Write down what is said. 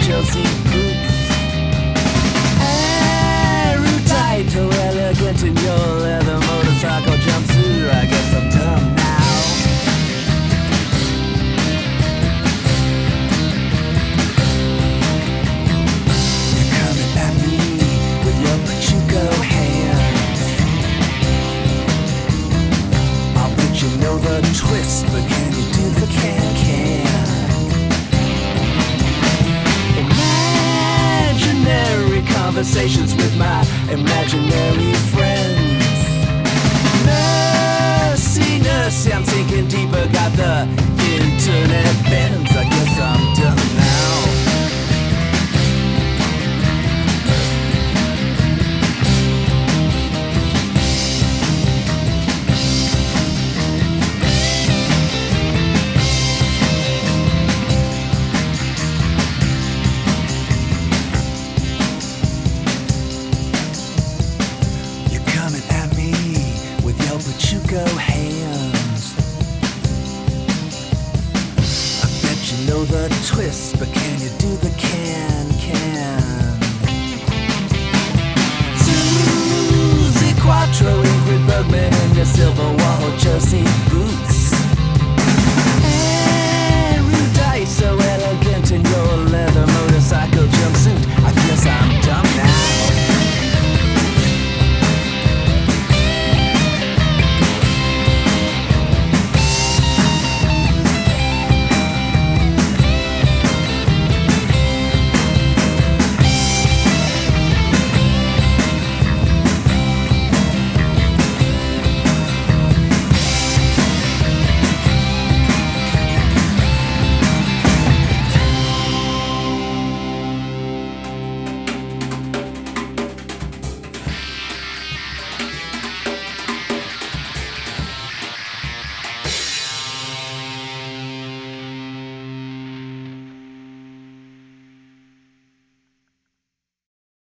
Chelsea group. Aerotite, elegant in your leather motorcycle jumpsuit. I guess I'm dumb now. You're coming at me with your pachuco hands. I'll bet you know the twist, but can you? Conversations with my imaginary friends. go hands. I bet you know the twist, but can you do the can can? Suzi Quatro, Ingrid Bergman, and your silver wall, Josie.